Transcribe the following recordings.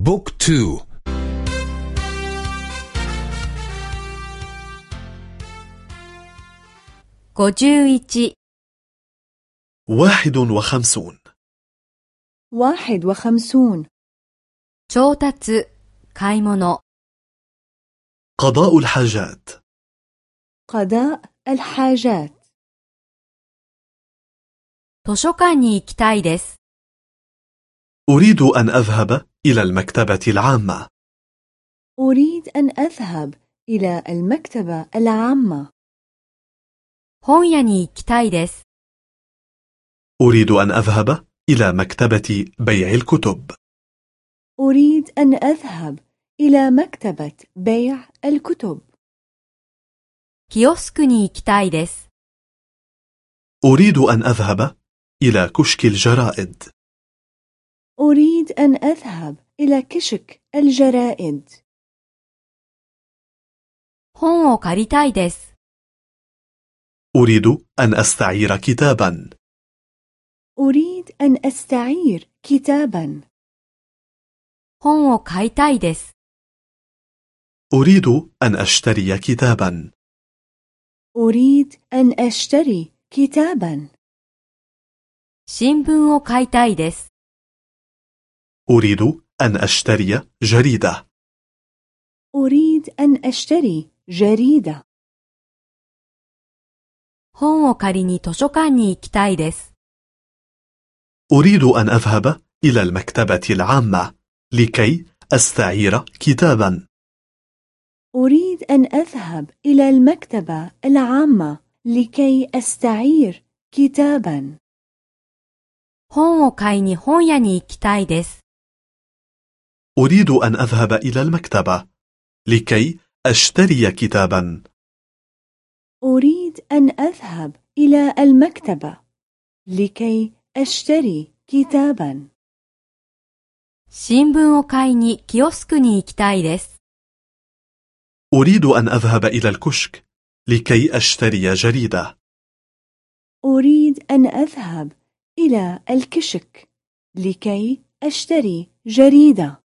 بوك تو واحد وخمسون واحد وخمسون 調達、買い物、 قضاء الحاجات قضاء الحاجات 図書館に行きたいです。 أريد أن أذهب إلى المكتبة العامة أريد أن أذهب إلى المكتبة العامة 本屋に行きたいです。 أريد أن أذهب إلى مكتبة بيع الكتب أريد أن أذهب إلى مكتبة بيع الكتب キオスクに行きたいです。 أريد أن أذهب إلى كشك الجرائد أريد أن أذهب إلى كشك الجرائد 本を借りたいです。 أريد أن أستعير كتابا أريد أن أستعير كتابا 本を買いたいです。 أريد أن أشتري كتابا أريد أن أشتري كتابا 新聞を買いたいです。 أريد أن أشتري جريدة أريد أن أشتري جريدة 本を借りに図書館に行きたいです。 أريد أن أذهب إلى المكتبة العامة لكي أستعير كتابا أريد أن أذهب إلى المكتبة العامة لكي أستعير كتابا 本を買いに本屋に行きたいです。 أريد أن أذهب إلى المكتبة لكي أشتري كتابا أريد أن أذهب إلى المكتبة لكي أشتري كتابا 新聞を買いにキオスクに行きたいです。 أريد أن أذهب إلى الكشك لكي أشتري جريدة أريد أن أذهب إلى الكشك لكي أشتري جريدة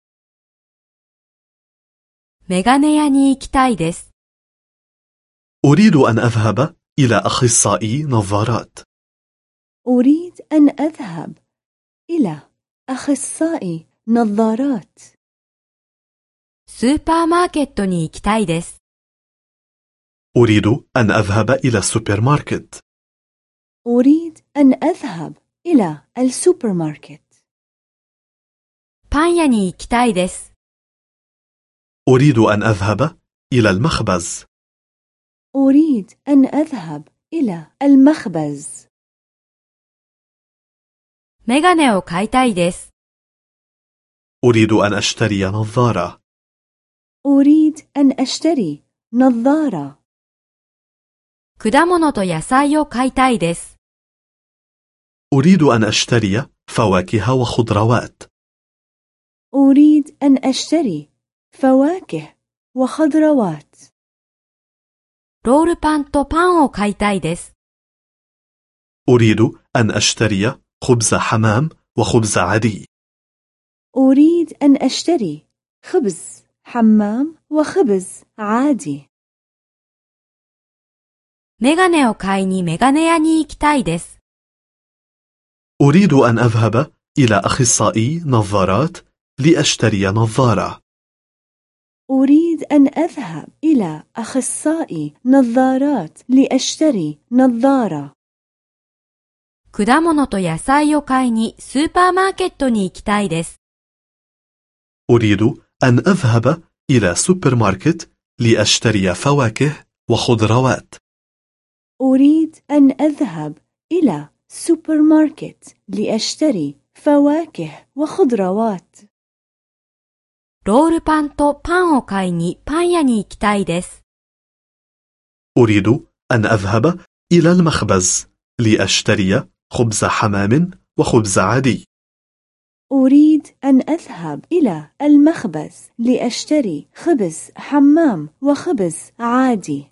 メガネ屋に行きたいです。 أريد أن أذهب إلى أخصائي نظارات أريد أن أذهب إلى أخصائي نظارات スーパーマーケットに行きたいです。 أريد أن أذهب إلى السوبر ماركت أريد أن أذهب إلى السوبر ماركت パン屋に行きたいです。 أريد أن أذهب إلى المخبز أريد أن أذهب إلى المخبز メガネを買いたいです。 أريد أن أشتري نظارة أريد أن أشتري نظارة 果物と野菜を買いたいです。 أريد أن أشتري فواكه وخضروات أريد أن أشتري فواكه وخضروات ロールパンとパンを買いたいです。 أريد أن أشتري خبز حمام وخبز عادي أريد أن أشتري خبز حمام وخبز عادي メガネを買いにメガネ屋に行きたいです。 أريد أن أذهب إلى أخصائي نظارات لأشتري نظارة أريد أن أذهب إلى أخصائي نظارات لأشتري نظارة 果物と野菜を買いにスーパーマーケットに行きたいです。 أريد أن أذهب إلى سوبر ماركت لأشتري فواكه وخضروات أريد أن أذهب إلى سوبر ماركت لأشتري فواكه وخضروات ロールパンとパンを買いにパン屋に行きたいです。 أريد أن أذهب إلى المخبز لأشتري خبز حمام وخبز عادي أريد أن أذهب إلى المخبز لأشتري خبز حمام وخبز عادي